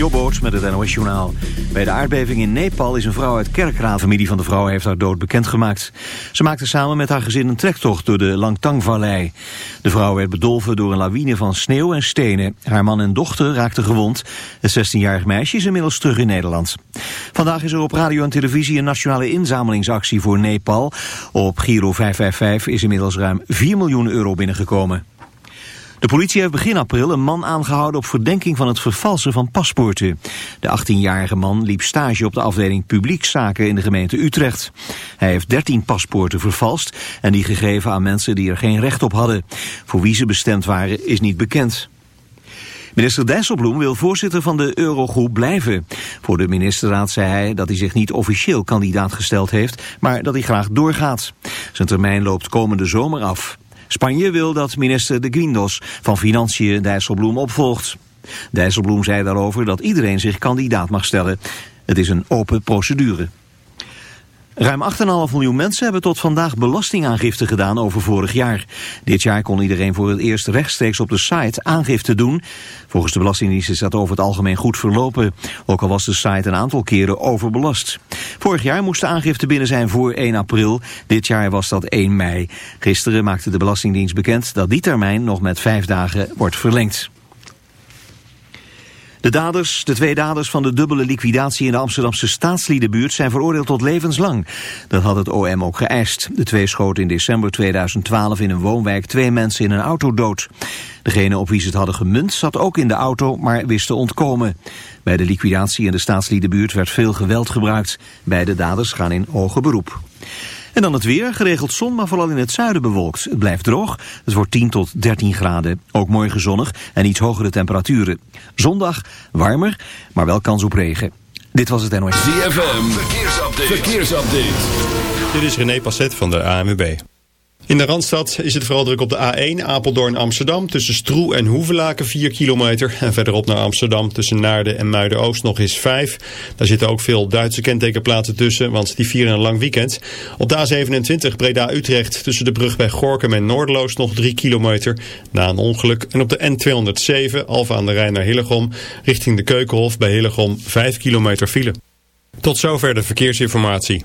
Jobboot met het NOS Journaal. Bij de aardbeving in Nepal is een vrouw uit Kerkraan. familie van de vrouw heeft haar dood bekendgemaakt. Ze maakte samen met haar gezin een trektocht door de Langtang-vallei. De vrouw werd bedolven door een lawine van sneeuw en stenen. Haar man en dochter raakten gewond. Het 16-jarig meisje is inmiddels terug in Nederland. Vandaag is er op radio en televisie een nationale inzamelingsactie voor Nepal. Op Giro 555 is inmiddels ruim 4 miljoen euro binnengekomen. De politie heeft begin april een man aangehouden op verdenking van het vervalsen van paspoorten. De 18-jarige man liep stage op de afdeling publiekszaken in de gemeente Utrecht. Hij heeft 13 paspoorten vervalst en die gegeven aan mensen die er geen recht op hadden. Voor wie ze bestemd waren is niet bekend. Minister Dijsselbloem wil voorzitter van de Eurogroep blijven. Voor de ministerraad zei hij dat hij zich niet officieel kandidaat gesteld heeft, maar dat hij graag doorgaat. Zijn termijn loopt komende zomer af. Spanje wil dat minister de Guindos van Financiën Dijsselbloem opvolgt. Dijsselbloem zei daarover dat iedereen zich kandidaat mag stellen. Het is een open procedure. Ruim 8,5 miljoen mensen hebben tot vandaag belastingaangifte gedaan over vorig jaar. Dit jaar kon iedereen voor het eerst rechtstreeks op de site aangifte doen. Volgens de Belastingdienst is dat over het algemeen goed verlopen. Ook al was de site een aantal keren overbelast. Vorig jaar moest de aangifte binnen zijn voor 1 april. Dit jaar was dat 1 mei. Gisteren maakte de Belastingdienst bekend dat die termijn nog met vijf dagen wordt verlengd. De daders, de twee daders van de dubbele liquidatie in de Amsterdamse staatsliedenbuurt zijn veroordeeld tot levenslang. Dat had het OM ook geëist. De twee schoten in december 2012 in een woonwijk twee mensen in een auto dood. Degene op wie ze het hadden gemunt zat ook in de auto, maar wist te ontkomen. Bij de liquidatie in de staatsliedenbuurt werd veel geweld gebruikt. Beide daders gaan in hoger beroep. En dan het weer, geregeld zon, maar vooral in het zuiden bewolkt. Het blijft droog, het wordt 10 tot 13 graden. Ook morgen zonnig en iets hogere temperaturen. Zondag warmer, maar wel kans op regen. Dit was het NOS. ZFM, verkeersupdate. verkeersupdate. Dit is René Passet van de AMWB. In de Randstad is het vooral druk op de A1 Apeldoorn-Amsterdam... tussen Stroe en Hoevelaken 4 kilometer. En verderop naar Amsterdam tussen Naarden en Muiden-Oost nog eens 5. Daar zitten ook veel Duitse kentekenplaatsen tussen... want die vieren een lang weekend. Op de A27 Breda-Utrecht tussen de brug bij Gorkum en Noordloos nog 3 kilometer... na een ongeluk. En op de N207 Alfa aan de Rijn naar Hillegom... richting de Keukenhof bij Hillegom 5 kilometer file. Tot zover de verkeersinformatie.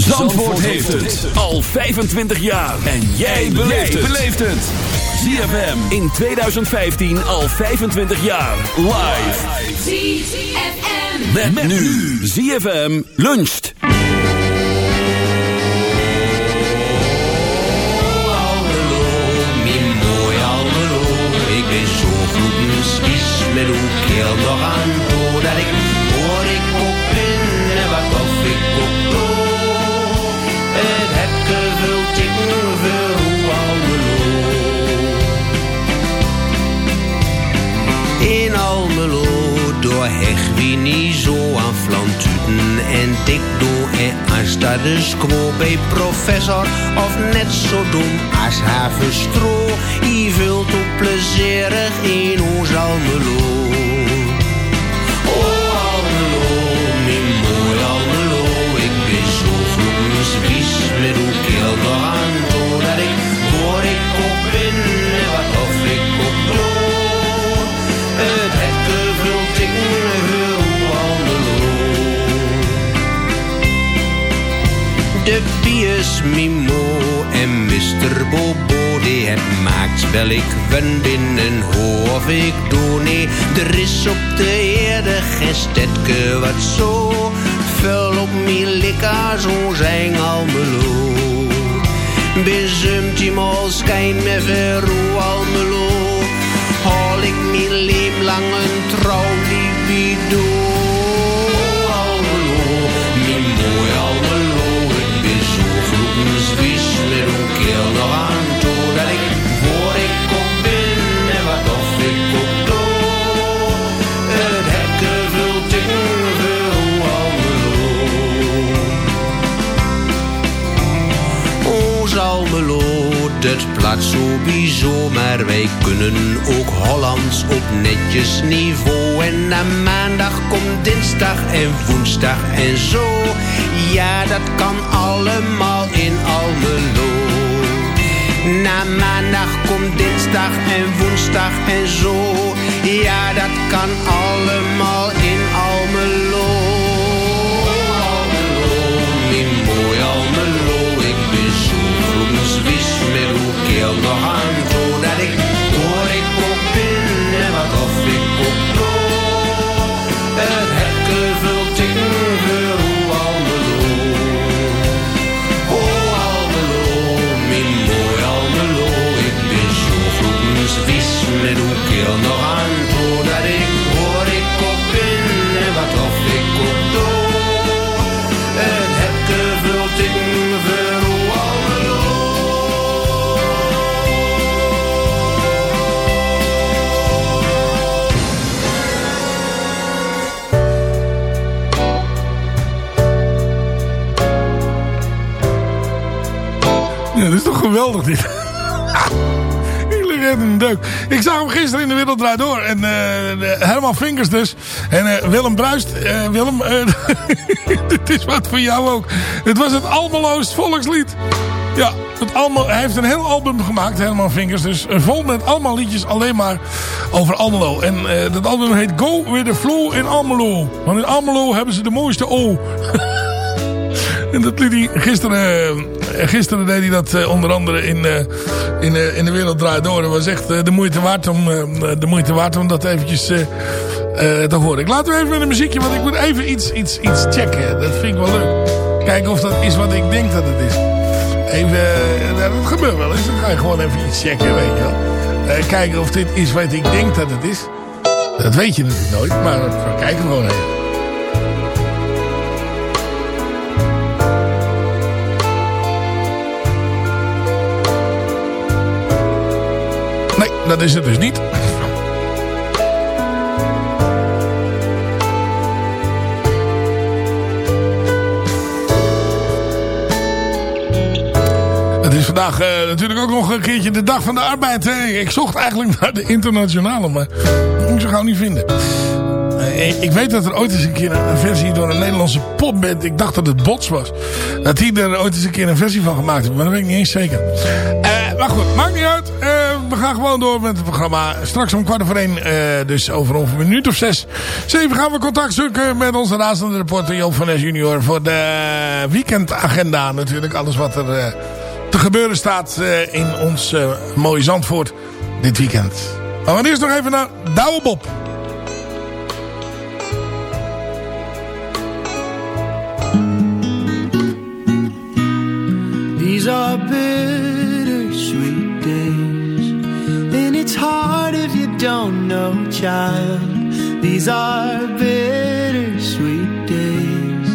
Zandvoort heeft het al 25 jaar. En jij beleeft het. ZFM in 2015 al 25 jaar. Live. ZFM. Met, nu. ZFM luncht. Met nog aan Niet zo aan flantuten en dik door en als dat quo bij professor of net zo dom als havenstro. Je vult op plezierig in ons Almelo. Bies Mimo en Mr. Bobo, die het maakt wel ik wen binnen of ik doe nee. Er is op de erde geen wat zo veel op mij likker zo zijn Almelo. Bezumt die mol schijn me veru wij kunnen ook Hollands op netjes niveau. En na maandag komt dinsdag en woensdag en zo. Ja, dat kan allemaal in Almelo. Na maandag komt dinsdag en woensdag en zo. Ja, dat kan allemaal in geweldig dit. Een deuk. Ik zag hem gisteren in de Wereld Door. En de- Herman Vinkers dus. En eh, Willem Bruist. eh, Willem, dit is wat voor jou ook. Het was het Almeloos volkslied. Ja, het Almelo, hij heeft een heel album gemaakt, Herman Vinkers. Dus vol met allemaal liedjes alleen maar over Almelo. En dat album heet Go With The Flow in Almelo. Want in Almelo hebben ze de mooiste O. En dat liet hij gisteren, gisteren deed hij dat eh, onder andere in, eh, in, eh, in de wereld draait door. Het was echt eh, de, moeite waard om, eh, de moeite waard om dat eventjes eh, eh, te horen. Ik laat u even met een muziekje, want ik moet even iets, iets, iets checken. Dat vind ik wel leuk. Kijken of dat is wat ik denk dat het is. Even, eh, dat gebeurt wel eens. Dan ga je gewoon even iets checken, weet je wel. Eh, kijken of dit is wat ik denk dat het is. Dat weet je natuurlijk nooit, maar we kijken gewoon even. Dat is het dus niet. Het is vandaag eh, natuurlijk ook nog een keertje de dag van de arbeid. hè. Ik zocht eigenlijk naar de internationale, maar dat kon ik zo gauw niet vinden. Eh, Ik weet dat er ooit eens een keer een versie door een Nederlandse popband, ik dacht dat het Bots was, dat die er ooit eens een keer een versie van gemaakt heeft, maar dat weet ik niet eens zeker. Eh, maar goed, maakt niet uit. We gaan gewoon door met het programma. Straks om kwart over één, eh, dus over een minuut of zes, zeven gaan we contact zoeken met onze razende reporter Joop van Es junior voor de weekendagenda natuurlijk. Alles wat er eh, te gebeuren staat eh, in ons mooie Zandvoort dit weekend. Maar we gaan eerst nog even naar Douwe Bob. These are bittersweet don't know, child. These are bittersweet days.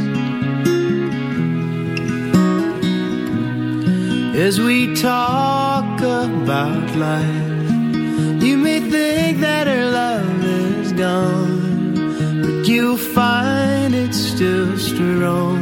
As we talk about life, you may think that her love is gone, but you'll find it's still strong.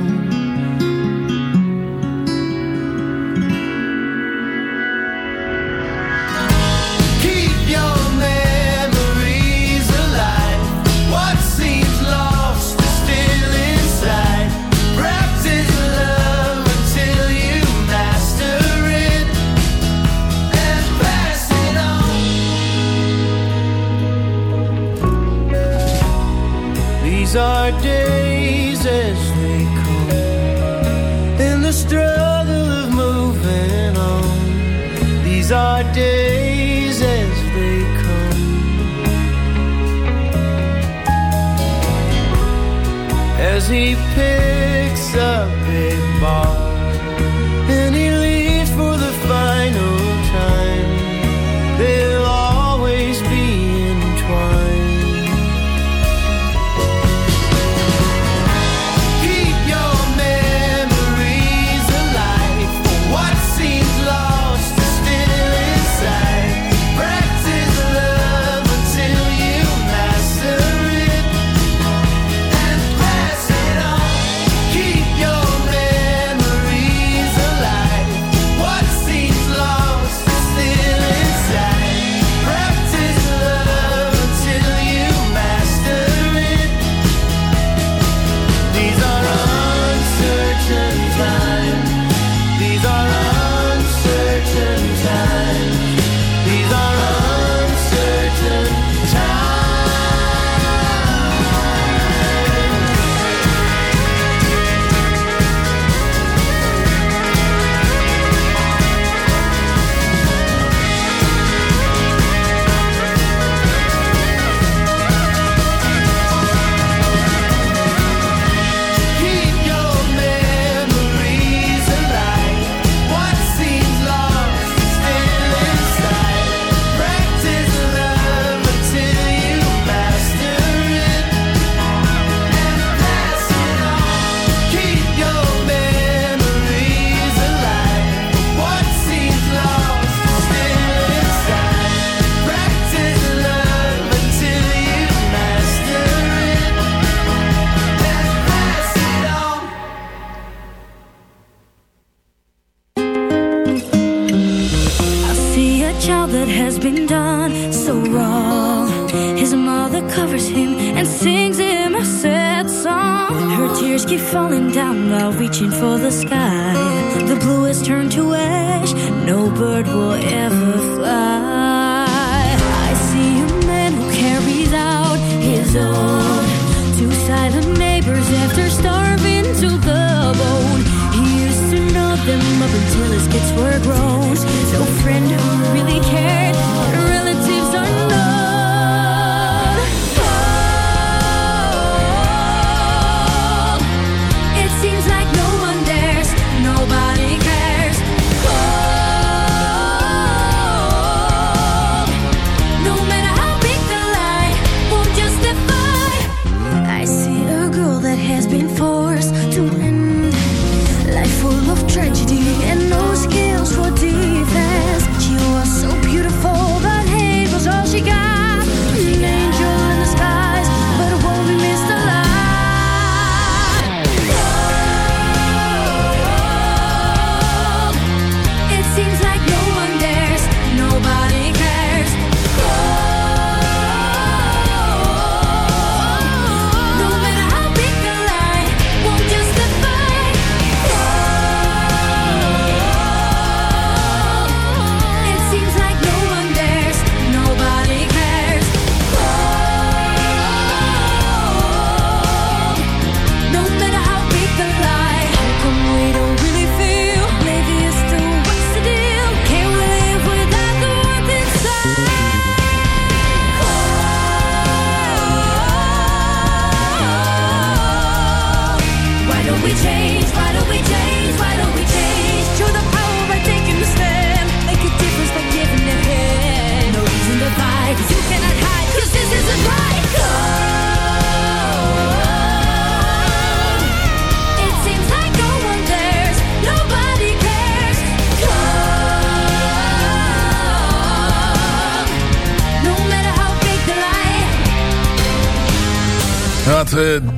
day.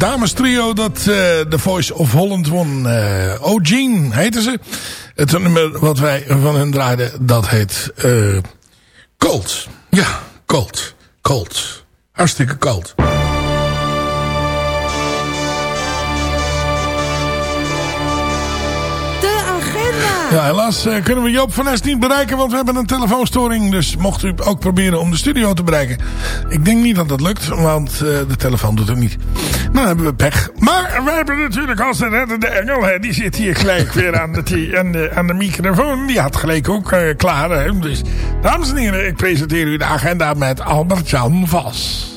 dames trio dat eh, de Voice of Holland won. Uh, O'Gene heette ze. Het nummer wat wij van hen draaiden, dat heet uh, Cold. Ja, Cold. Cold. Hartstikke cold. Ja, helaas kunnen we Joop van Nest niet bereiken, want we hebben een telefoonstoring. Dus mocht u ook proberen om de studio te bereiken. Ik denk niet dat dat lukt, want de telefoon doet het niet. Dan hebben we pech. Maar we hebben natuurlijk als de reddende engel. Die zit hier gelijk weer aan de, aan de, de microfoon. Die had gelijk ook eh, klaar. Hè. Dus, dames en heren, ik presenteer u de agenda met Albert-Jan Vos.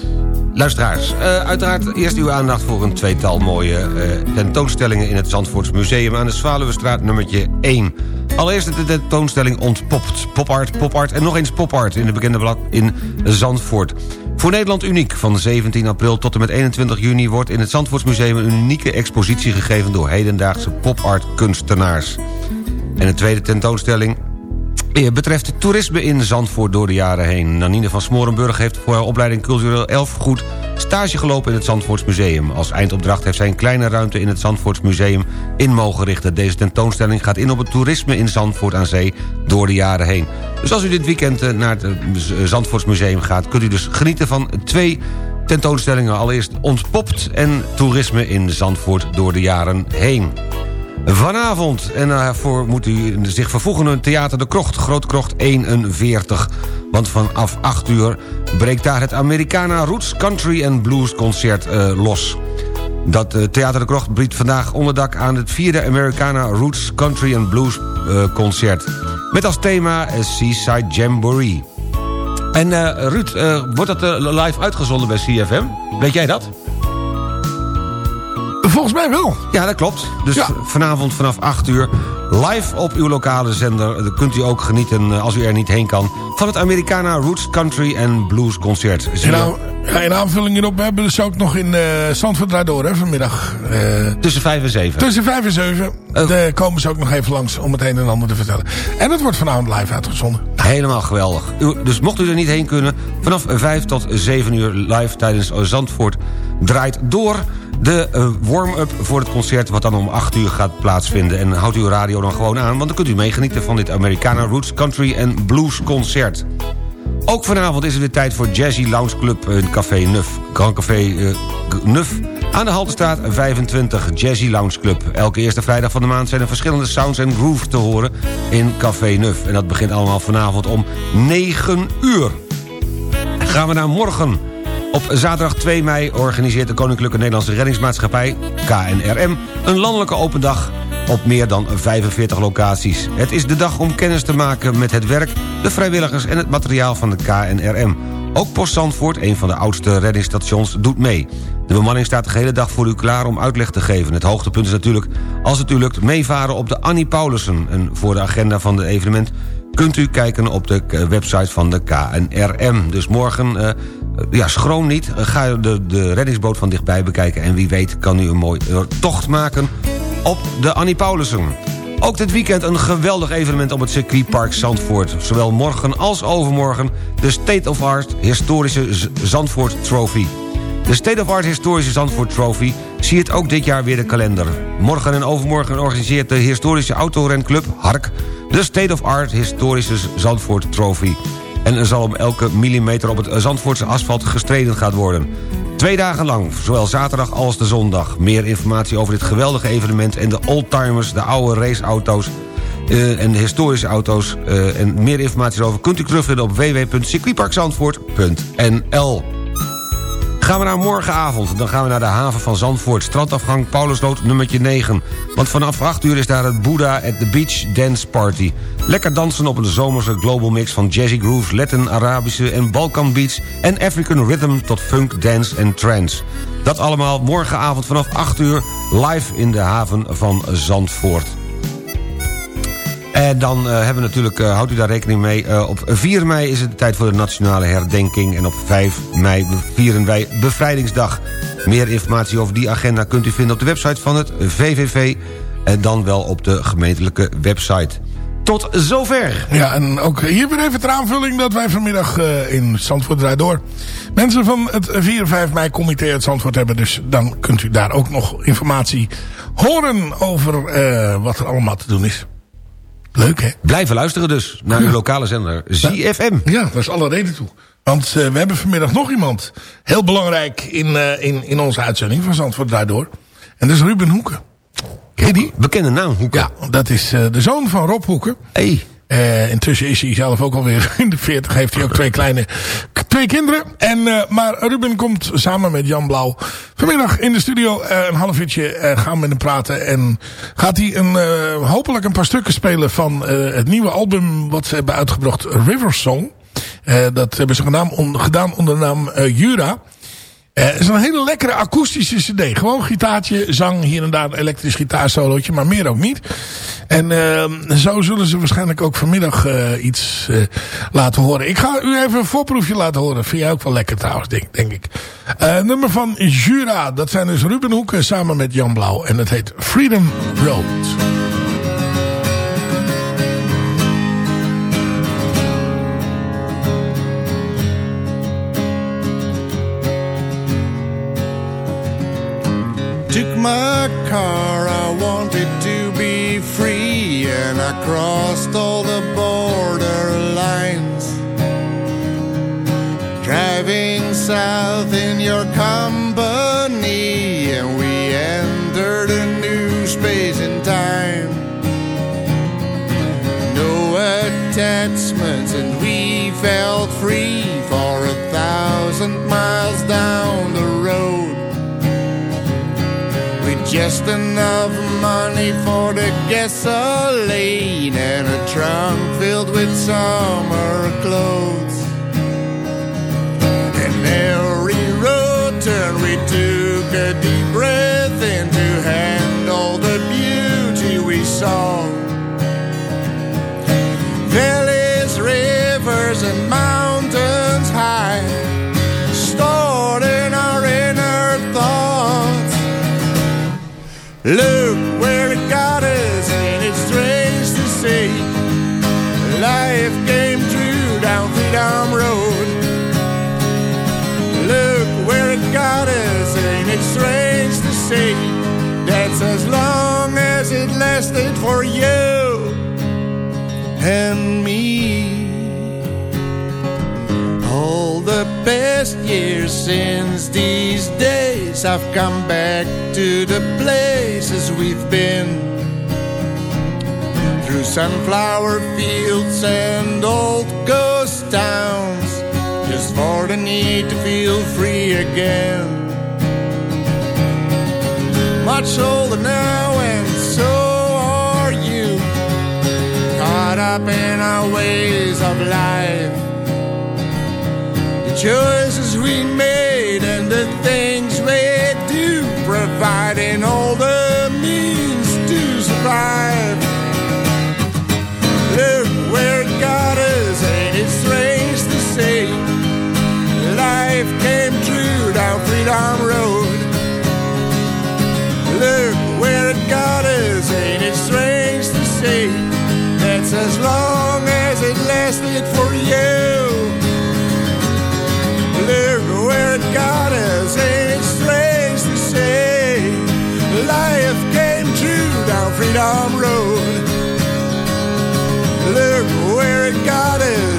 Luisteraars, eh, uiteraard eerst uw aandacht voor een tweetal mooie eh, tentoonstellingen in het Zandvoorts Museum aan de Zwaluwestraat nummertje 1. Allereerst de tentoonstelling Ontpopt. Popart, popart en nog eens popart in de bekende blad in Zandvoort. Voor Nederland uniek. Van 17 april tot en met 21 juni wordt in het Zandvoorts Museum een unieke expositie gegeven door hedendaagse popart kunstenaars. En de tweede tentoonstelling eh, betreft toerisme in Zandvoort door de jaren heen. Nanine van Smorenburg heeft voor haar opleiding cultureel erfgoed stage gelopen in het Zandvoorts Museum. Als eindopdracht heeft zij een kleine ruimte in het Zandvoorts Museum in mogen richten. Deze tentoonstelling gaat in op het toerisme in Zandvoort aan zee door de jaren heen. Dus als u dit weekend eh, naar het eh, Zandvoorts Museum gaat... kunt u dus genieten van twee tentoonstellingen. Allereerst Ontpopt en toerisme in Zandvoort door de jaren heen. Vanavond, en daarvoor moet u zich vervoegen in Theater de Krocht, Groot Krocht 41. Want vanaf 8 uur breekt daar het Americana Roots Country and Blues Concert eh, los. Dat eh, Theater de Krocht biedt vandaag onderdak aan het vierde Americana Roots Country and Blues eh, Concert. Met als thema eh, Seaside Jamboree. En eh, Ruud, eh, wordt dat eh, live uitgezonden bij CFM? Weet jij dat? Volgens mij wel. Ja, dat klopt. Dus vanavond vanaf 8 uur live op uw lokale zender. Dan kunt u ook genieten, eh, als u er niet heen kan... van het Americana Roots Country and Blues Concert. En, nou, ja, in aanvulling hierop hebben we dus ook nog in eh Zandvoort hè, vanmiddag. Eh, Tussen 5 en 7. tussen 5 en 7 daar komen ze ook nog even langs om het een en ander te vertellen. En het wordt vanavond live uitgezonden. Helemaal geweldig. Dus mocht u er niet heen kunnen... vanaf 5 tot 7 uur live tijdens Zandvoort draait door... de eh, warm-up voor het concert wat dan om 8 uur gaat plaatsvinden. En houdt uw radio dan gewoon aan... want dan kunt u meegenieten van dit Americana Roots Country and Blues concert. Ook vanavond is het weer tijd voor Jazzy Lounge Club in Café Nuf. Grand Café eh, Nuf aan de Haltestraat 25, Jazzy Lounge Club. Elke eerste vrijdag van de maand zijn er verschillende sounds en grooves te horen in Café Nuf. En dat begint allemaal vanavond om 9 uur. Gaan we naar morgen. Op zaterdag 2 mei organiseert de Koninklijke Nederlandse Reddingsmaatschappij, KNRM, een landelijke open dag op meer dan 45 locaties. Het is de dag om kennis te maken met het werk, de vrijwilligers en het materiaal van de KNRM. Ook Post Zandvoort, een van de oudste reddingsstations, doet mee. De bemanning staat de hele dag voor u klaar om uitleg te geven. Het hoogtepunt is natuurlijk, als het u lukt, meevaren op de Annie Paulussen. En voor de agenda van het evenement kunt u kijken op de website van de KNRM. Dus morgen, eh, ja, schroom niet. Eh, Ga de, de reddingsboot van dichtbij bekijken... en wie weet kan u een mooi eh, tocht maken op de Annie Paulussen. Ook dit weekend een geweldig evenement op het circuitpark Zandvoort. Zowel morgen als overmorgen de State of Art Historische Zandvoort Trophy. De State of Art Historische Zandvoort Trophy siert ook dit jaar weer de kalender. Morgen en overmorgen organiseert de historische autorenclub Hark... de State of Art Historische Zandvoort Trophy. En er zal om elke millimeter op het Zandvoortse asfalt gestreden gaat worden. Twee dagen lang, zowel zaterdag als de zondag. Meer informatie over dit geweldige evenement en de oldtimers, de oude raceauto's... eh, en de historische auto's eh, en meer informatie erover kunt u terugvinden op www.circuitparkzandvoort.nl. Gaan we naar morgenavond. Dan gaan we naar de haven van Zandvoort. Strandafgang Paulusloot nummertje 9. Want vanaf 8 uur is daar het Buddha at the Beach Dance Party. Lekker dansen op een zomerse global mix van jazzy grooves... Latin, Arabische en Balkan beats... en African rhythm tot funk, dance en trance. Dat allemaal morgenavond vanaf 8 uur... live in de haven van Zandvoort. En dan eh, hebben we natuurlijk, eh, houdt u daar rekening mee... eh, op 4 mei is het tijd voor de nationale herdenking... en op 5 mei vieren wij Bevrijdingsdag. Meer informatie over die agenda kunt u vinden op de website van het VVV... en dan wel op de gemeentelijke website. Tot zover. Ja, en ook hier weer even ter aanvulling dat wij vanmiddag in Zandvoort draait door. Mensen van het 4 en 5 mei comité uit Zandvoort hebben. Dus dan kunt u daar ook nog informatie horen over wat er allemaal te doen is. Leuk hè? Blijven luisteren dus naar uw lokale zender ZFM. Ja, daar is alle reden toe. Want eh, we hebben vanmiddag nog iemand heel belangrijk in, eh, in, in onze uitzending van Zandvoort draait door. En dat is Ruben Hoeken. Ken je die? Bekende naam, Hoeken. Ja, dat is eh, de zoon van Rob Hoeken. Hey. Eh, intussen is hij zelf ook alweer in de 40. Heeft hij ook twee kleine twee kinderen. En, eh, maar Ruben komt samen met Jan Blauw vanmiddag in de studio. eh, een half uurtje gaan we met hem praten. En gaat hij een, hopelijk een paar stukken spelen van het nieuwe album wat ze hebben uitgebracht. River Song. Dat hebben ze gedaan, gedaan onder de naam Jura. Eh, Het is een hele lekkere akoestische cd. Gewoon gitaartje, zang, hier en daar een elektrisch gitaarsolootje, maar meer ook niet. En eh, zo zullen ze waarschijnlijk ook vanmiddag eh, iets eh, laten horen. Ik ga u even een voorproefje laten horen. Vind jij ook wel lekker trouwens, denk, denk ik. Nummer van Jura, dat zijn dus Ruben Hoeken samen met Jan Blauw. En het heet Freedom Road. Car, I wanted to be free, and I crossed all the border lines. Driving south in your company, and we entered a new space and time. No attachments, and we felt free for a thousand miles down the road just enough money for the gasoline and a trunk filled with summer clothes. And every road turn we took a deep breath in to handle the beauty we saw. Valleys, rivers, and mountains Look where it got us, and it's strange to see. Life came true down Freedom Road. Look where it got us, and it's strange to see. That's as long as it lasted for you and me. Past years since these days, I've come back to the places we've been. Through sunflower fields and old ghost towns, just for the need to feel free again. Much older now, and so are you. Caught up in our ways of life choices we made and the things we do, providing all the means to survive. Look where it got us, ain't it strange to say? Life came true down Freedom Road.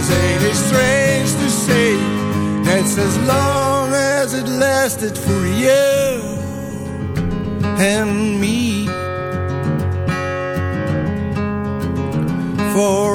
Got us, ain't it strange to say? That's as long as it lasted for you and me. For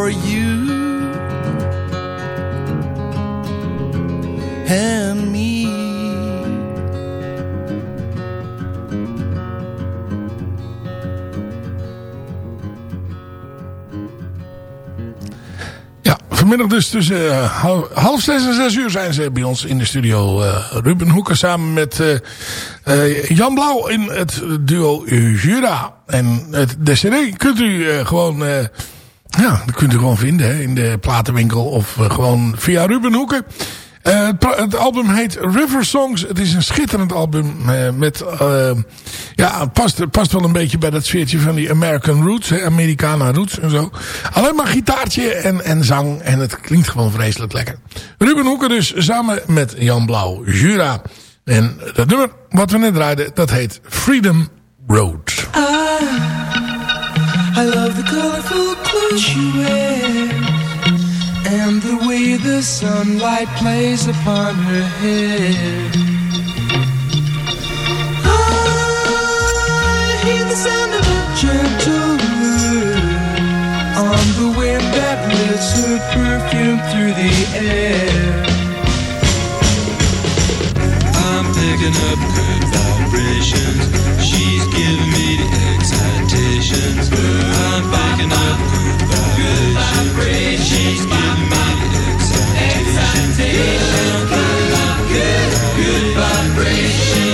vanmiddag dus tussen eh, hal- half zes en zes uur zijn ze bij ons in de studio. eh, Ruben Hoeken samen met eh, Jan Blauw in het duo Jura. En het, de cd kunt u gewoon... ja, kunt u gewoon vinden hè, in de platenwinkel of gewoon via Ruben Hoeken. Eh, het, album heet River Songs. Het is een schitterend album eh, met... eh, ja, past, past wel een beetje bij dat sfeertje van die American Roots. Americana Roots en zo. Alleen maar gitaartje en, en zang. En het klinkt gewoon vreselijk lekker. Ruben Hoeken dus samen met Jan Blauw. Jura. En dat nummer wat we net draaiden, dat heet Freedom Road. I love the colorful clothes she wears and the way the sunlight plays upon her hair. I hear the sound of a gentle wind on the wind that lifts her perfume through the air. I'm picking up good vibrations. She's giving me the air vibrations. I'm waking up good vibrations. Give me excitation. Good, vibrations. good vibrations.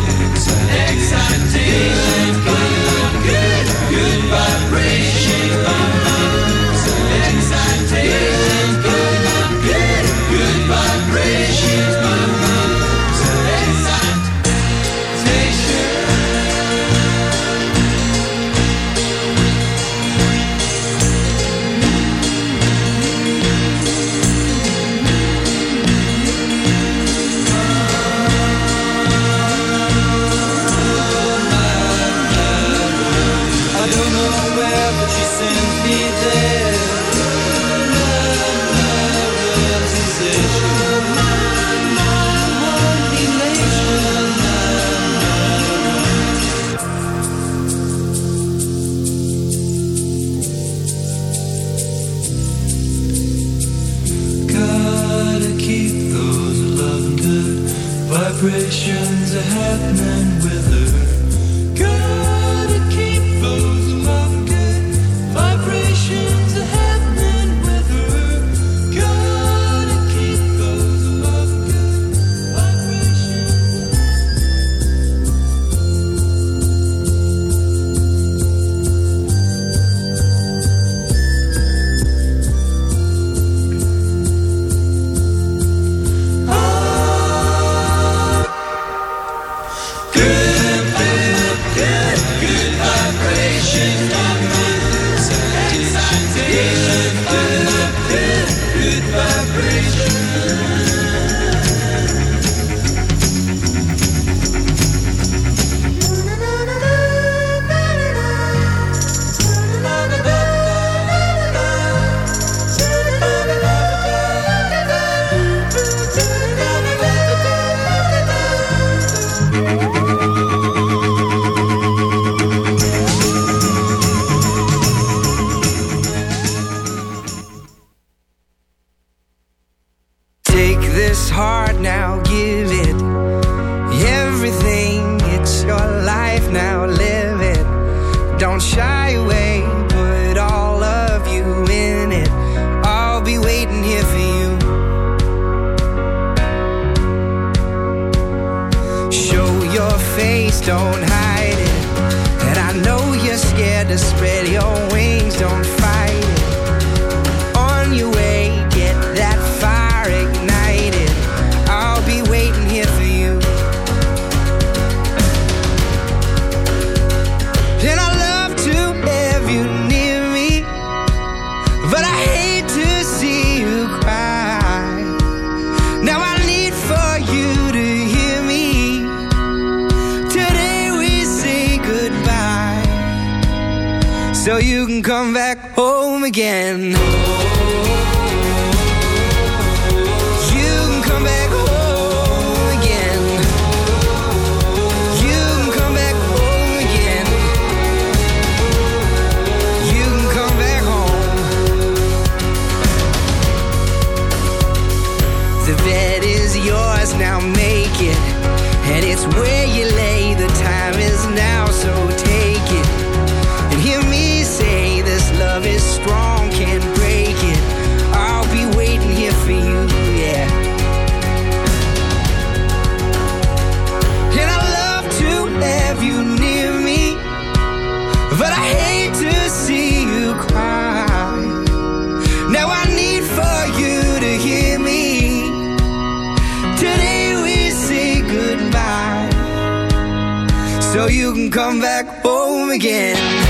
come back home again.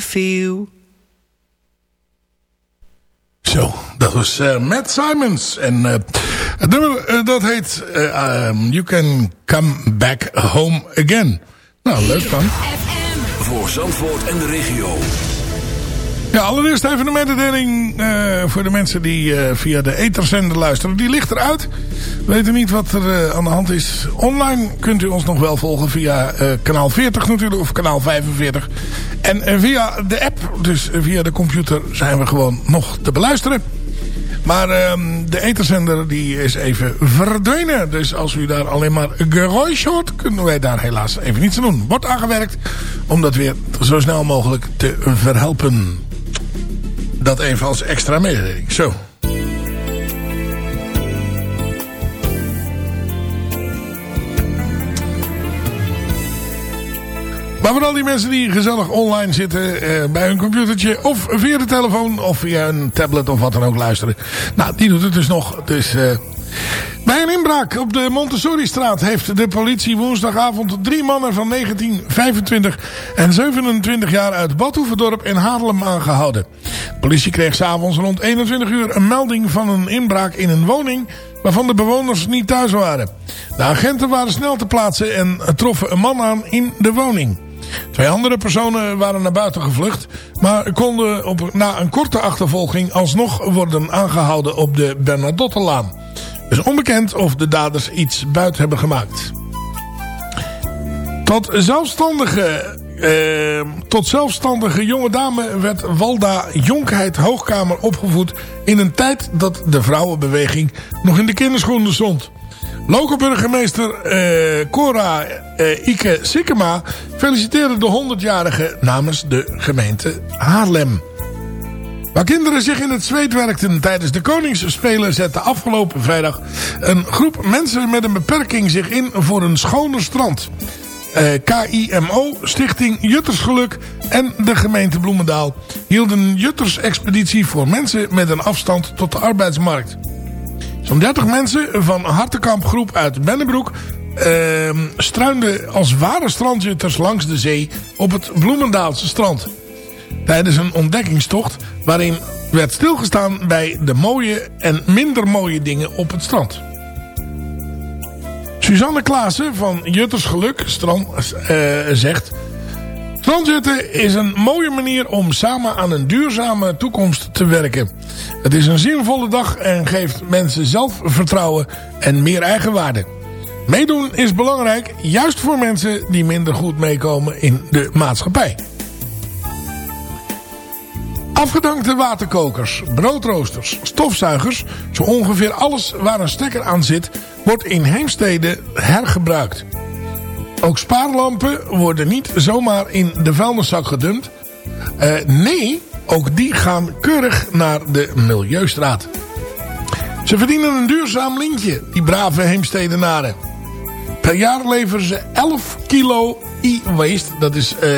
You. Zo, dat was eh, Matt Simons. En eh, het nummer eh, dat heet um, You Can Come Back Home Again. Nou, leuk dan. Voor Zandvoort en de regio. Ja, allereerst even een mededeling eh, voor de mensen die eh, via de Etherzender luisteren. Die ligt eruit. We weten niet wat er eh, aan de hand is. Online kunt u ons nog wel volgen via kanaal 40 natuurlijk, of kanaal 45. En via de app, dus via de computer, zijn we gewoon nog te beluisteren. Maar ehm, de Etherzender die is even verdwenen. Dus als u daar alleen maar geruis hoort, kunnen wij daar helaas even niets aan doen. Wordt aangewerkt om dat weer zo snel mogelijk te verhelpen. Dat even als extra mededeling. Zo. Maar voor al die mensen die gezellig online zitten eh, bij hun computertje... of via de telefoon of via een tablet of wat dan ook luisteren. Nou, die doet het dus nog. Dus bij een inbraak op de Montessori-straat heeft de politie woensdagavond drie mannen van 19, 25 en 27 jaar uit Badhoevedorp in Haarlem aangehouden. De politie kreeg s'avonds rond 21 uur een melding van een inbraak in een woning waarvan de bewoners niet thuis waren. De agenten waren snel te plaatsen en troffen een man aan in de woning. Twee andere personen waren naar buiten gevlucht, maar konden op, na een korte achtervolging alsnog worden aangehouden op de Bernadottelaan. Is onbekend of de daders iets buiten hebben gemaakt. Tot zelfstandige, eh, tot zelfstandige jonge dame werd Walda Jonkheid Hoogkamer opgevoed in een tijd dat de vrouwenbeweging nog in de kinderschoenen stond. Lokale burgemeester eh, Cora eh, Ike Sikkema feliciteerde de 100-jarige namens de gemeente Haarlem. Waar kinderen zich in het zweet werkten tijdens de Koningsspelen zette afgelopen vrijdag een groep mensen met een beperking zich in voor een schoner strand. Eh, KIMO, Stichting Juttersgeluk en de gemeente Bloemendaal hielden een Jutters-expeditie voor mensen met een afstand tot de arbeidsmarkt. Zo'n 30 mensen van Hartenkamp groep uit Bennebroek eh, struinden als ware strandjutters langs de zee op het Bloemendaalse strand. Tijdens een ontdekkingstocht waarin werd stilgestaan bij de mooie en minder mooie dingen op het strand. Suzanne Klaassen van Jutters Geluk strand, eh, zegt... Strandjutten is een mooie manier om samen aan een duurzame toekomst te werken. Het is een zinvolle dag en geeft mensen zelfvertrouwen en meer eigenwaarde. Meedoen is belangrijk, juist voor mensen die minder goed meekomen in de maatschappij. Afgedankte waterkokers, broodroosters, stofzuigers, zo ongeveer alles waar een stekker aan zit, wordt in Heemstede hergebruikt. Ook spaarlampen worden niet zomaar in de vuilniszak gedumpt. Eh, nee, ook die gaan keurig naar de Milieustraat. Ze verdienen een duurzaam lintje, die brave Heemstedenaren. Per jaar leveren ze 11 kilo e-waste, dat is, eh,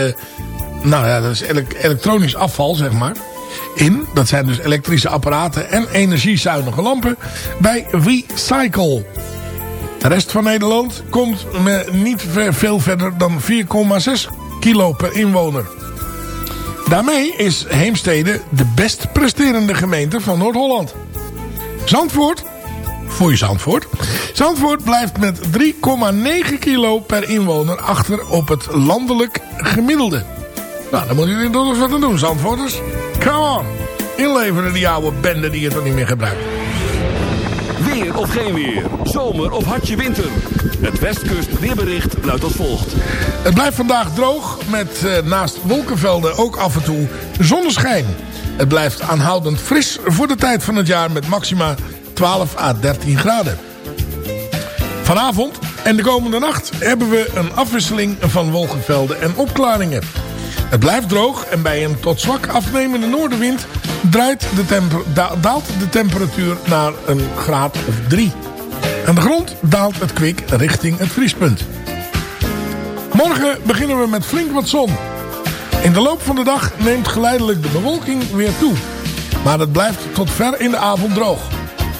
nou ja, dat is elek- elektronisch afval, zeg maar. In, dat zijn dus elektrische apparaten en energiezuinige lampen, bij Recycle. De rest van Nederland komt niet veel verder dan 4,6 kilo per inwoner. Daarmee is Heemstede de best presterende gemeente van Noord-Holland. Zandvoort, voor je Zandvoort. Zandvoort blijft met 3,9 kilo per inwoner achter op het landelijk gemiddelde. Nou, dan moeten jullie toch eens wat aan doen, Zandvoorters. Come on. Inleveren die oude bende die je toch niet meer gebruikt. Weer of geen weer. Zomer of hartje winter. Het Westkust weerbericht luidt als volgt. Het blijft vandaag droog met eh, naast wolkenvelden ook af en toe zonneschijn. Het blijft aanhoudend fris voor de tijd van het jaar met maxima 12 à 13 graden. Vanavond en de komende nacht hebben we een afwisseling van wolkenvelden en opklaringen. Het blijft droog en bij een tot zwak afnemende noordenwind daalt de temperatuur naar een graad of 3. Aan de grond daalt het kwik richting het vriespunt. Morgen beginnen we met flink wat zon. In de loop van de dag neemt geleidelijk de bewolking weer toe. Maar het blijft tot ver in de avond droog.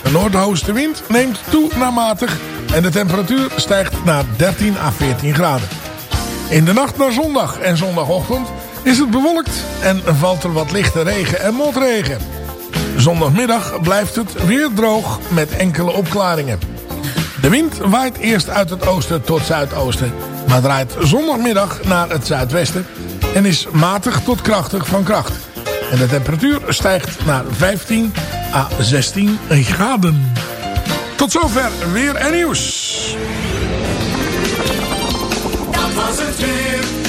De noordoostenwind neemt toe naar matig en de temperatuur stijgt naar 13 à 14 graden. In de nacht naar zondag en zondagochtend is het bewolkt en valt er wat lichte regen en motregen. Zondagmiddag blijft het weer droog met enkele opklaringen. De wind waait eerst uit het oosten tot zuidoosten, maar draait zondagmiddag naar het zuidwesten en is matig tot krachtig van kracht. En de temperatuur stijgt naar 15 à 16 graden. Tot zover weer en nieuws. Dat was het weer.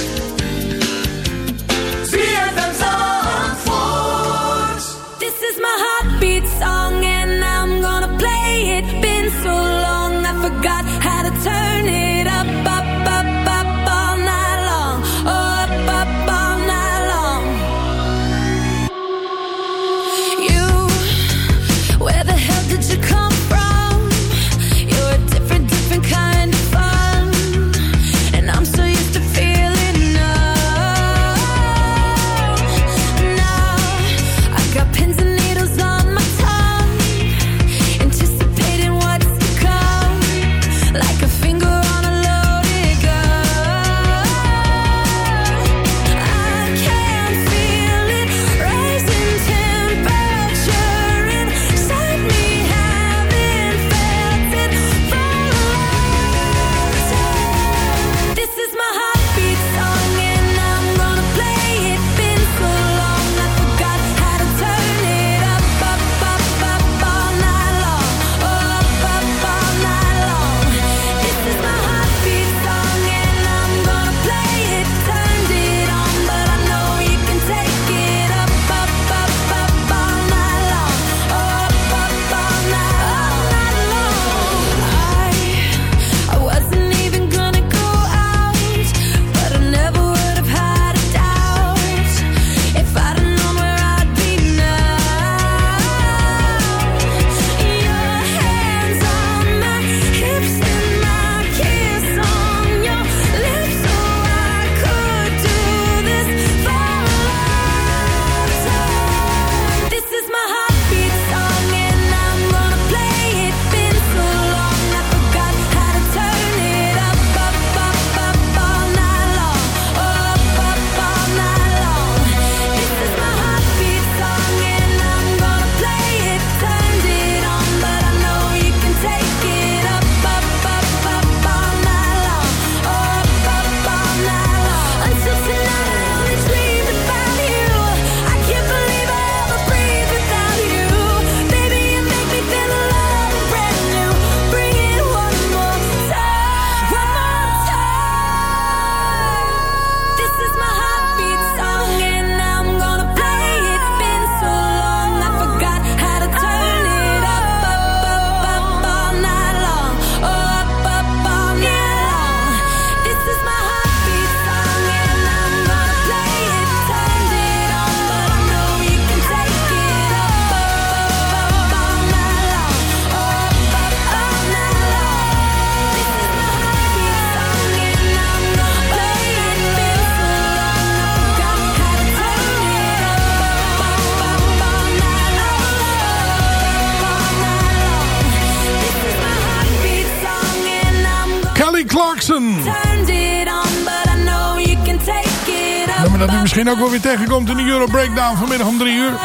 Misschien ook wel weer tegenkomt in de Euro Breakdown vanmiddag om 3 uur.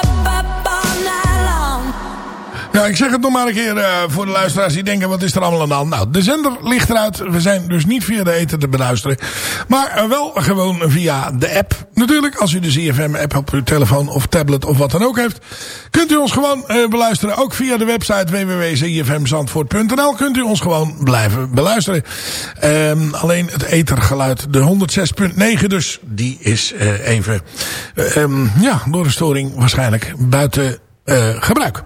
Ja, ik zeg het nog maar een keer eh, voor de luisteraars die denken, wat is er allemaal aan de? Nou, de zender ligt eruit. We zijn dus niet via de eten te beluisteren. Maar eh, wel gewoon via de app. Natuurlijk, als u de ZFM-app op uw telefoon of tablet of wat dan ook heeft. Kunt u ons gewoon eh, beluisteren. Ook via de website www.zfmzandvoort.nl kunt u ons gewoon blijven beluisteren. Ehm, alleen het ethergeluid, de 106.9 dus, die is eh, even, ehm, ja, door de storing waarschijnlijk buiten gebruik.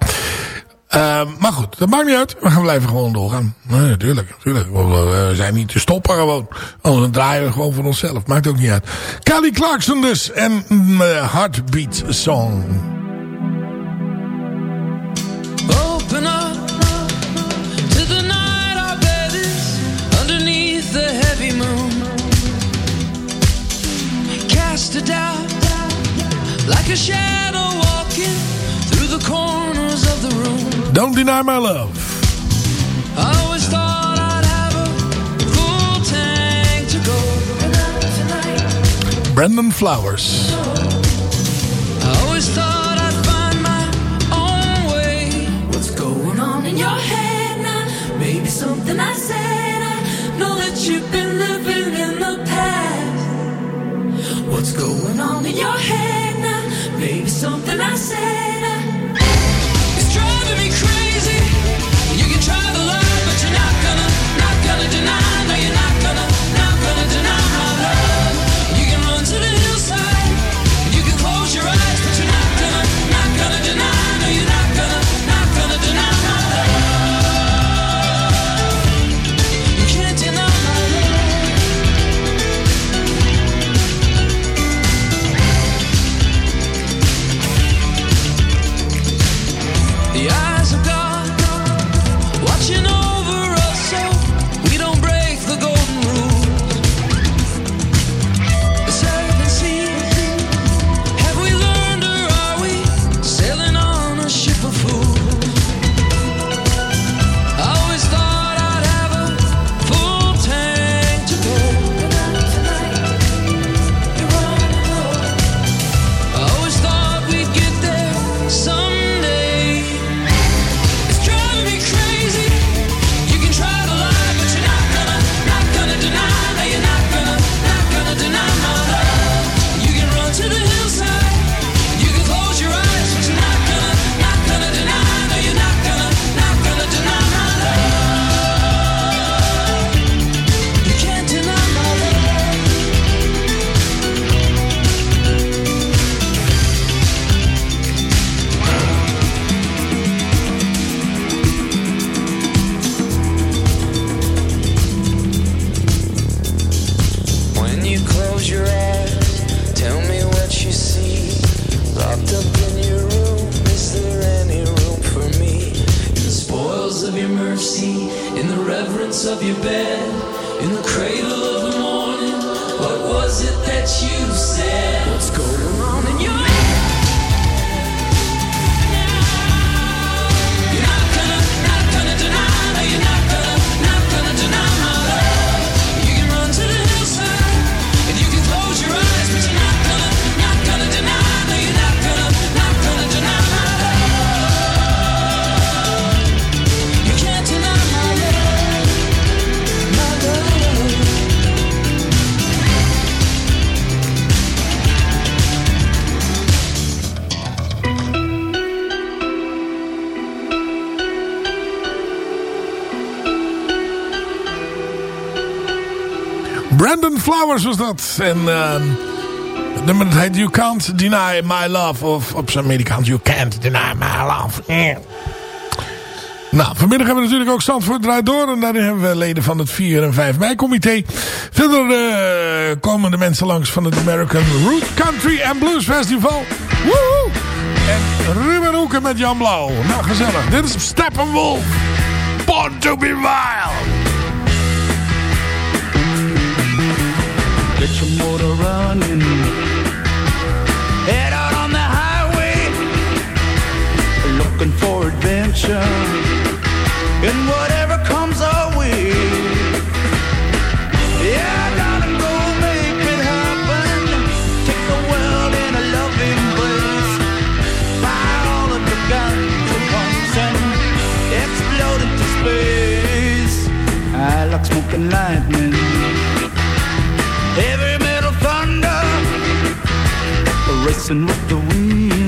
Uh, maar goed, dat maakt niet uit. We gaan blijven gewoon doorgaan. Nee, natuurlijk, natuurlijk. We, we zijn niet te stoppen gewoon. Anders draaien we gewoon voor onszelf. Maakt ook niet uit. Kelly Clarkson dus. En eh, Heartbeat Song. Open up. Cast it down like a shadow walking Don't deny my love. I always thought I'd have a full tank to go. Brandon Flowers. I always thought I'd find my own way. What's going on in your head now? Maybe something I said. I know that you've been living in the past. What's going on in your head now? Maybe something I said. Close your eyes, tell me what you see. Locked up in your room, is there any room for me? In the spoils of your mercy, in the reverence of your bed, in the cradle of the morning, what was it that you said? Brandon Flowers was dat. En ehm het nummer heet You Can't Deny My Love. Of op zijn Amerikaans You Can't Deny My Love. Nou, vanmiddag hebben we natuurlijk ook Zandvoort draait door. En daarin hebben we leden van het 4 en 5 mei comité. Verder eh, komen de mensen langs van het American Root Country and Blues Festival. Woehoe! En Ruben Hoeken met Jan Blauw. Nou, gezellig. Dit is Steppenwolf. Born to be wild. Get your motor running. Head out on the highway, looking for adventure. And whatever comes our way, yeah, go make it happen. Take the world in a loving. Buy all and explode into space. I like smoking lightning. And with the wind.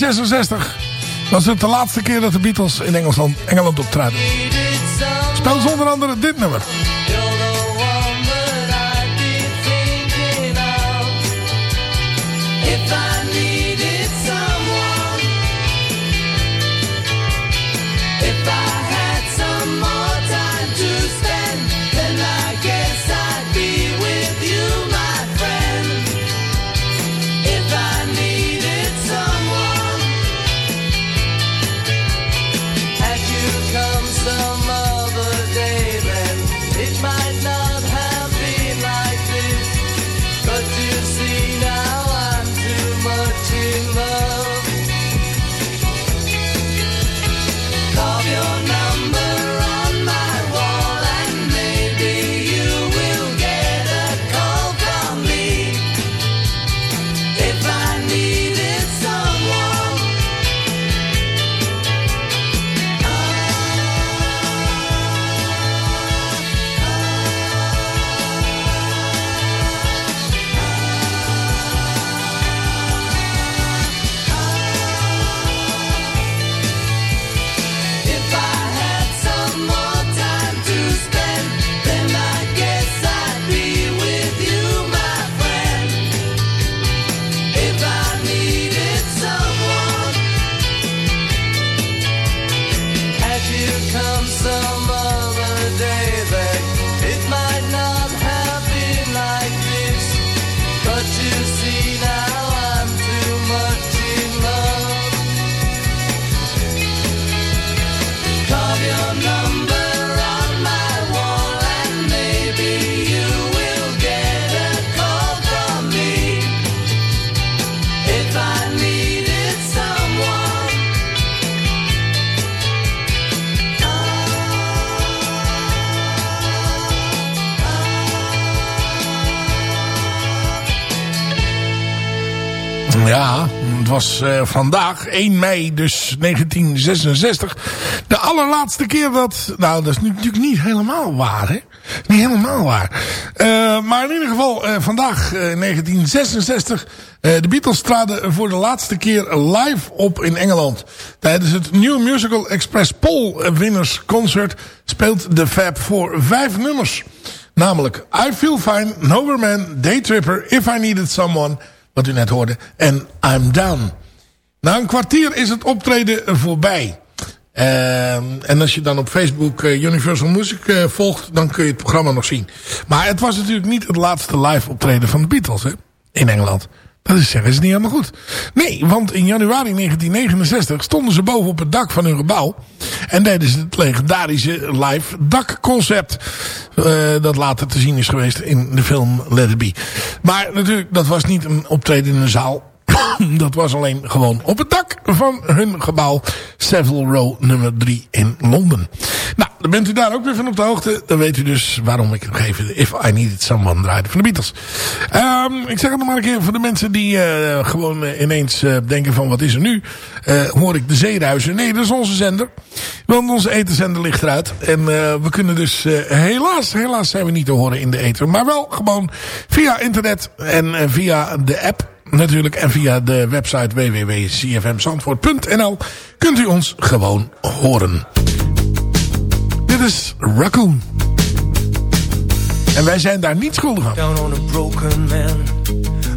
1966 was het de laatste keer dat de Beatles in Engeland Engeland optraden. Speelt onder andere dit nummer. Vandaag, 1 mei dus 1966. De allerlaatste keer dat... Nou, dat is natuurlijk niet helemaal waar, hè? Niet helemaal waar. Uh, maar in ieder geval, uh, vandaag, 1966... de Beatles traden voor de laatste keer live op in Engeland. Tijdens het New Musical Express Poll Winners Concert... speelt de Fab voor vijf nummers... Namelijk I Feel Fine, Nowhere Man, Daytripper, If I Needed Someone, wat u net hoorde, en I'm Down. Na een kwartier is het optreden voorbij. Uh, en als je dan op Facebook uh, Universal Music uh, volgt, dan kun je het programma nog zien. Maar het was natuurlijk niet het laatste live optreden van de Beatles hè, in Engeland. Dat is zeggen, is niet helemaal goed. Nee, want in januari 1969 stonden ze boven op het dak van hun gebouw. En deden ze het legendarische live dakconcept. Uh, dat later te zien is geweest in de film Let It Be. Maar natuurlijk, dat was niet een optreden in een zaal. dat was alleen gewoon op het dak van hun gebouw Savile Row nummer 3 in Londen. Nou, dan bent u daar ook weer van op de hoogte. Dan weet u dus waarom ik nog even If I Needed Someone draaide van de Beatles. Um, ik zeg het nog maar een keer voor de mensen die uh, gewoon uh, ineens uh, denken van wat is er nu? hoor ik de zeeruizen? Nee, dat is onze zender. Want onze etenzender ligt eruit. En we kunnen dus helaas, helaas zijn we niet te horen in de eten. Maar wel gewoon via internet en via de app natuurlijk. En via de website www.cfmzandvoort.nl kunt u ons gewoon horen. Dit is Raccoon. En wij zijn daar niet schuldig aan. Down on a broken man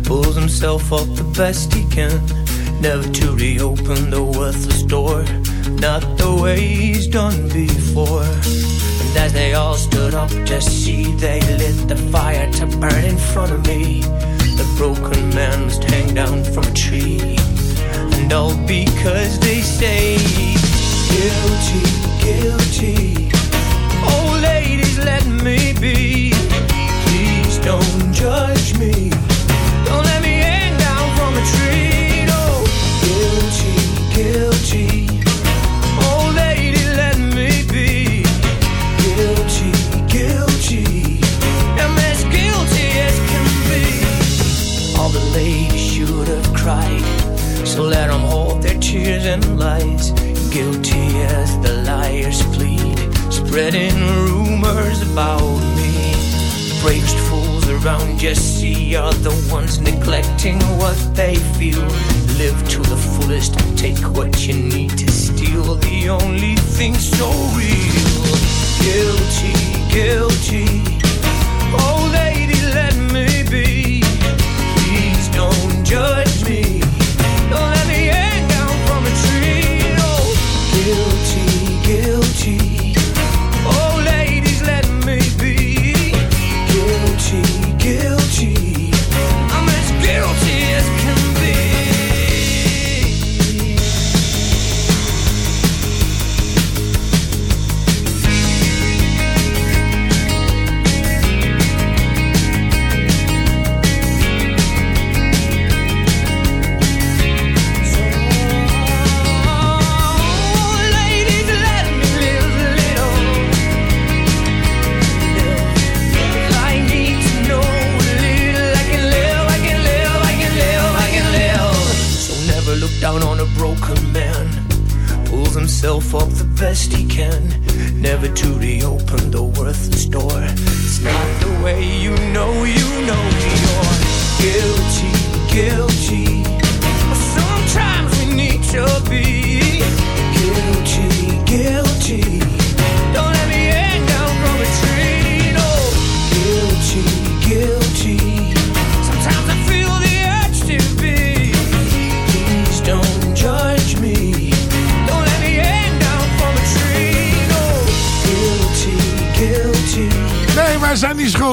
Pulls himself up the best he can Never to reopen the worthless door Not the way he's done before And as they all stood up to see They lit the fire to burn in front of me broken man must hang down from a tree. And all because they say Guilty, guilty. Oh ladies let me be. Please don't judge me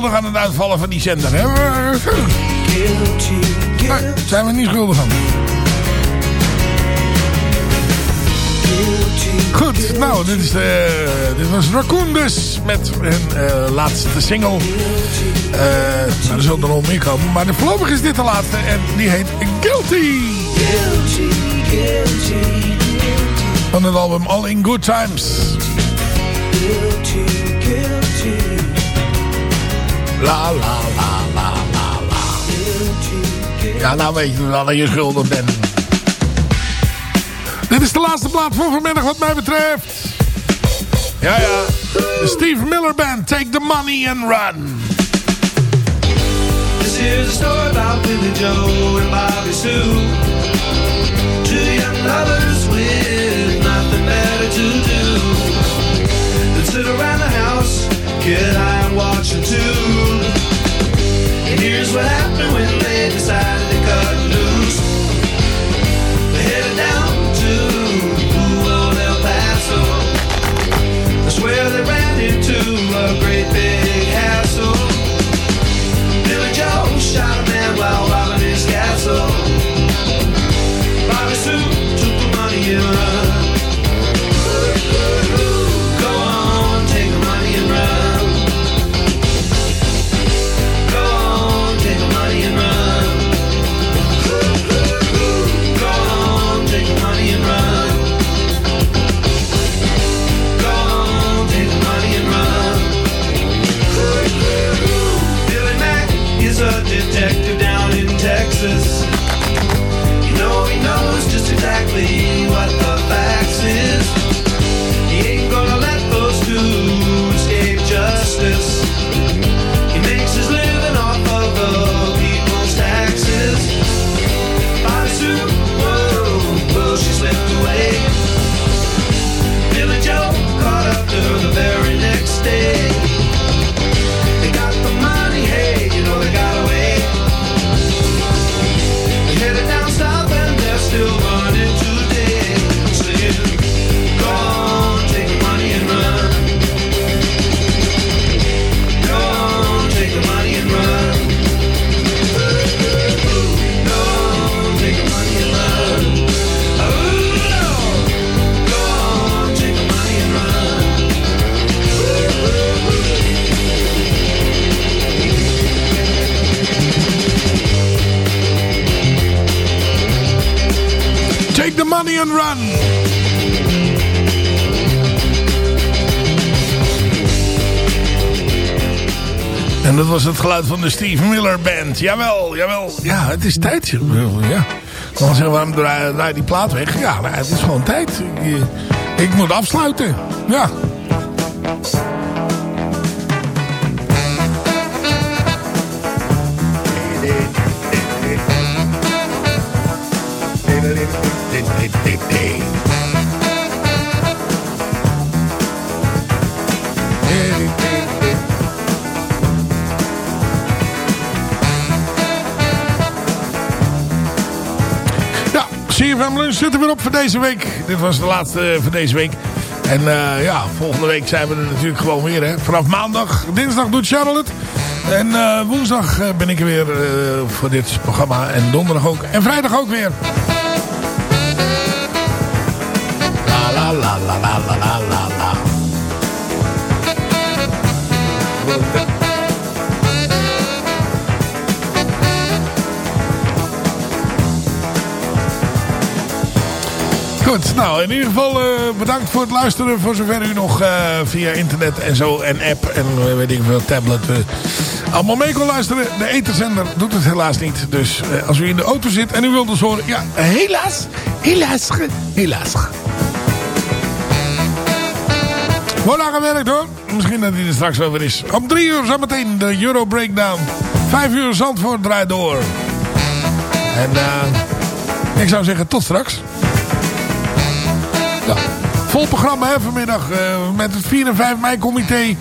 schuldig aan het uitvallen van die zender. Hè? Nee, zijn we niet schuldig aan. Goed, nou, dit, is de, dit was Raccoon dus met hun eh, laatste single. Eh nou, er zullen er nog meer komen, maar voorlopig is dit de laatste en die heet Guilty. Guilty, guilty, Van het album All in Good Times. La la la la la la. Ja, nou weet je dat je schuldig bent. Dit is de laatste plaat voor vanmiddag wat mij betreft. Ja, ja. De Steve Miller Band. Take the money and run. This is a story about Billy Joe and Bobby Sue. Two young lovers with nothing better to do. They'd sit around the house, get high and watch tune. What happened when they decided geluid van de Steve Miller Band. Jawel, jawel. Ja, het is tijd. Ja. Zeggen, waarom draai, draai die plaat weg? Ja, nou, het is gewoon tijd. Ik, eh, ik moet afsluiten. Ja. CFM Lunch zit er weer op voor deze week. Dit was de laatste voor deze week. En eh, ja, volgende week zijn we er natuurlijk gewoon weer. Hè. Vanaf maandag, dinsdag doet Charlotte. En eh, woensdag eh, ben ik er weer eh, voor dit programma. En donderdag ook. En vrijdag ook weer. Nou in ieder geval eh, bedankt voor het luisteren. Voor zover u nog eh, via internet en zo en app en eh, weet ik veel, tablet allemaal mee kon luisteren. De etenzender doet het helaas niet. Dus als u in de auto zit en u wilt ons horen, ja helaas, helaas, helaas. Voilà, gewerkt hoor. Misschien dat hij er straks weer is. Om drie uur zometeen de Euro Breakdown. Vijf uur Zandvoort draait door. En ik zou zeggen tot straks. Vol programma vanmiddag. eh, met het 4 en 5 mei comité.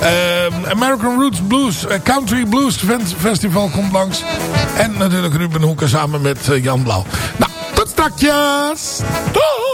Eh, American Roots Blues, eh, Country Blues Festival komt langs. En natuurlijk Ruben Hoeken samen met Jan Blauw. Nou, tot straks. Doeg!